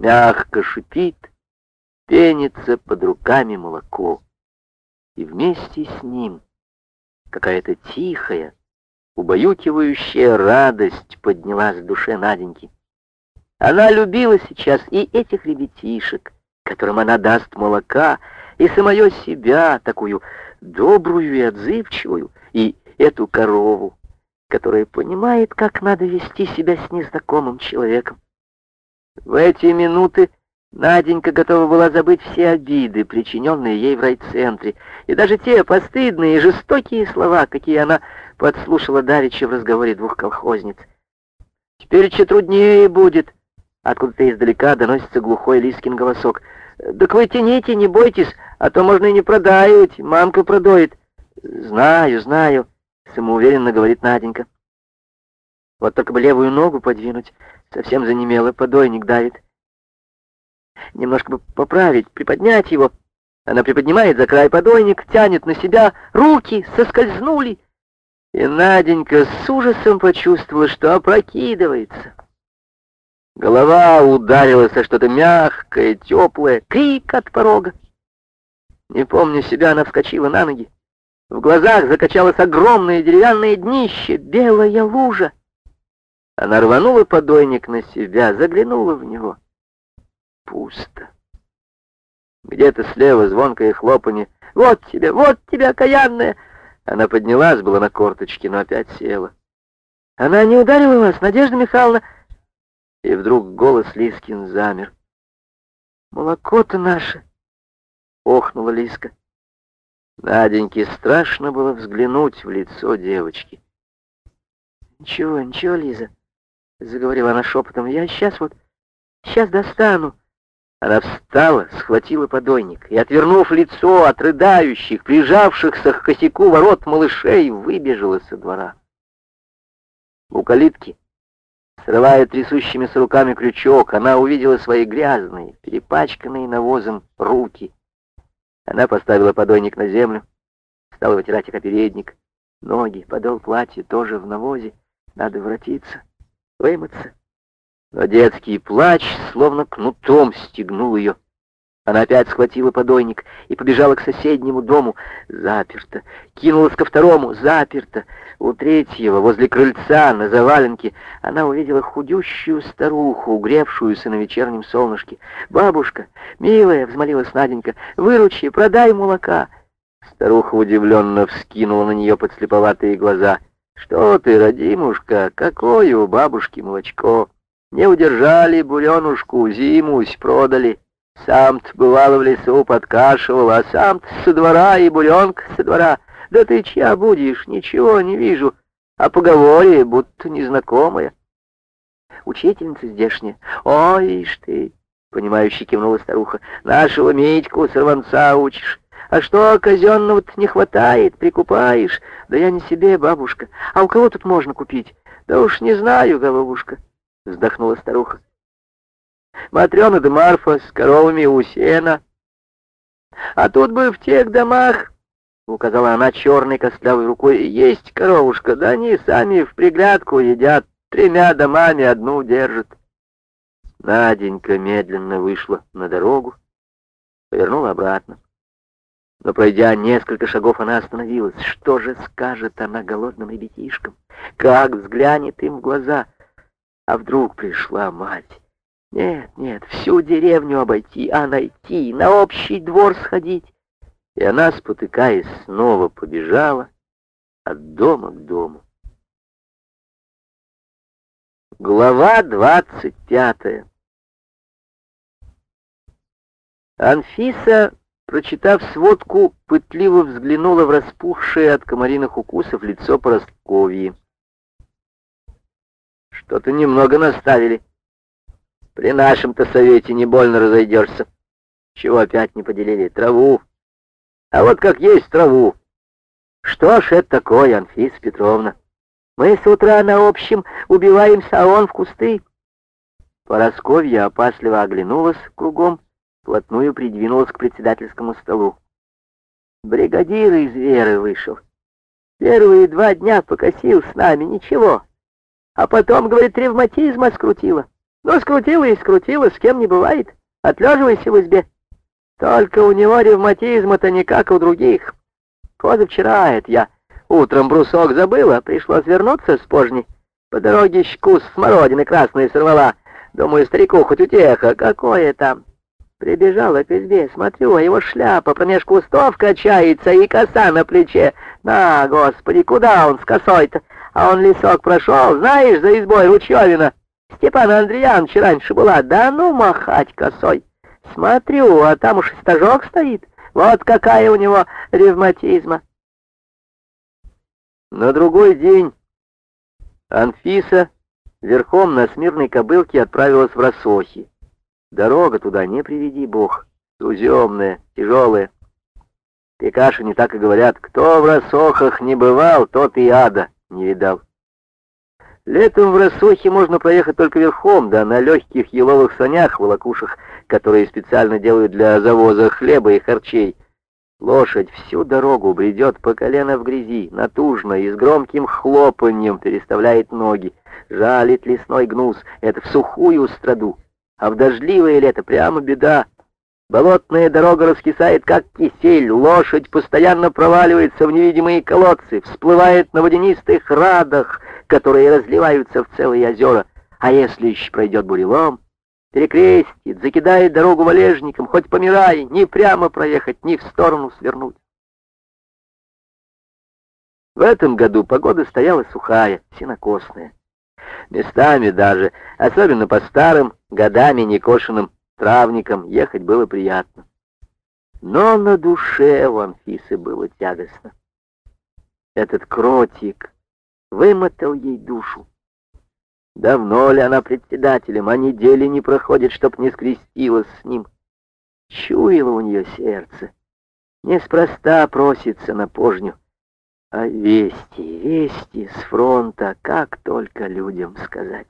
Мягко шипит, пенится под руками молоко. И вместе с ним какая-то тихая, убаюкивающая радость поднялась в душе Наденьки. Она любила сейчас и этих ребятишек, которым она даст молока, и самое себя, такую добрую и отзывчивую, и эту корову, которая понимает, как надо вести себя с незнакомым человеком. В эти минуты Наденька готова была забыть все обиды, причиненные ей в райцентре, и даже те постыдные и жестокие слова, какие она подслушала давеча в разговоре двух колхозниц. «Теперь че труднее будет», — откуда-то издалека доносится глухой Лискин голосок. «Так вы тяните, не бойтесь, а то можно и не продаять, мамка продоит». «Знаю, знаю», — самоуверенно говорит Наденька. «Вот только бы левую ногу подвинуть, совсем занемело, подойник давит». Немножко бы поправить, приподнять его. Она приподнимает за край подойник, тянет на себя, руки соскользнули. И Наденька с ужасом почувствовала, что опрокидывается. Голова ударилась о что-то мягкое, теплое, крик от порога. Не помня себя, она вскочила на ноги. В глазах закачалось огромное деревянное днище, белая лужа. Она рванула подойник на себя, заглянула в него пусто. Где-то слева звонкое хлопанье. «Вот тебе, вот тебе, окаянная!» Она поднялась, была на корточке, но опять села. «Она не ударила вас, Надежда Михайловна?» И вдруг голос Лискин замер. «Молоко-то наше!» — охнула Лиска. Наденьке страшно было взглянуть в лицо девочки. «Ничего, ничего, Лиза», — заговорила она шепотом, — «я сейчас вот, сейчас достану». Она встала, схватила подойник и, отвернув лицо от рыдающих, прижавшихся к косяку ворот малышей, выбежала со двора. У калитки, срывая трясущимися руками крючок, она увидела свои грязные, перепачканные навозом руки. Она поставила подойник на землю, стала вытирать их передник. Ноги, подол платья тоже в навозе. Надо воротиться, вымыться. Но детский плач словно кнутом стегнул ее. Она опять схватила подойник и побежала к соседнему дому. Заперто. Кинулась ко второму. Заперто. У третьего, возле крыльца, на заваленке, она увидела худющую старуху, угревшуюся на вечернем солнышке. «Бабушка, милая!» — взмолилась Наденька. «Выручи, продай молока!» Старуха удивленно вскинула на нее подслеповатые глаза. «Что ты, родимушка, какое у бабушки молочко!» Не удержали буренушку, зимусь продали. Сам-то бывало в лесу подкашивал, а сам-то со двора и буренка со двора. Да ты чья будешь, ничего не вижу. А поговоре будто незнакомая. Учительница здешняя. Ой, ишь ты, понимающе кивнула старуха. Нашего Митьку сорванца учишь. А что казенного-то не хватает, прикупаешь? Да я не себе, бабушка. А у кого тут можно купить? Да уж не знаю, головушка. — вздохнула старуха. «Матрена да Марфа с коровами у сена. А тут бы в тех домах, — указала она черной костлявой рукой, — есть коровушка, да они сами в приглядку едят, тремя домами одну держат». Наденька медленно вышла на дорогу, повернула обратно. Но пройдя несколько шагов, она остановилась. Что же скажет она голодным ребятишкам? Как взглянет им в глаза — а вдруг пришла мать? Нет, нет, всю деревню обойти, а найти, на общий двор сходить. И она, спотыкаясь, снова побежала от дома к дому. Глава двадцать пятая. Анфиса, прочитав сводку, пытливо взглянула в распухшее от комариных укусов лицо Поростковьи. Что-то немного наставили. При нашем-то совете не больно разойдешься. Чего опять не поделили? Траву. А вот как есть траву. Что ж это такое, Анфиса Петровна? Мы с утра на общем убиваемся, а он в кусты. Поросковья опасливо оглянулась кругом, плотную придвинулась к председательскому столу. Бригадир из Веры вышел. Первые два дня покосил с нами, ничего. А потом, говорит, ревматизма скрутила. Ну, скрутила и скрутила, с кем не бывает. Отлеживайся в избе. Только у него ревматизма-то не как у других. Позавчера это я утром брусок забыла, пришлось вернуться с пожни. По дороге щеку смородины красной сорвала. Думаю, старику хоть утеха, какое там. Прибежала к избе, смотрю, а его шляпа промеж кустов качается и коса на плече. На, господи, куда он с косой-то? А он лесок прошел, знаешь, за избой Ручевина. Степана Андреяновича раньше была, да ну махать косой. Смотрю, а там уж стажок стоит. Вот какая у него ревматизма. На другой день Анфиса верхом на смирной кобылке отправилась в Росохи. Дорога туда не приведи бог, туземная, тяжелая. Пекаши не так и говорят, кто в Росохах не бывал, тот и ада не видал. Летом в Росохе можно проехать только верхом, да на легких еловых санях, волокушах, которые специально делают для завоза хлеба и харчей. Лошадь всю дорогу бредет по колено в грязи, натужно и с громким хлопаньем переставляет ноги. Жалит лесной гнус, это в сухую страду. А в дождливое лето прямо беда. Болотная дорога раскисает, как кисель, лошадь постоянно проваливается в невидимые колодцы, всплывает на водянистых радах, которые разливаются в целые озера. А если еще пройдет бурелом, перекрестит, закидает дорогу валежником, хоть помирай, ни прямо проехать, ни в сторону свернуть. В этом году погода стояла сухая, сенокосная. Местами даже, особенно по старым, годами некошенным травникам, ехать было приятно. Но на душе у Анфисы было тягостно. Этот кротик вымотал ей душу. Давно ли она председателем, а недели не проходит, чтоб не скрестилась с ним. Чуяло у нее сердце. Неспроста просится на пожню. А вести, вести с фронта, как только людям сказать.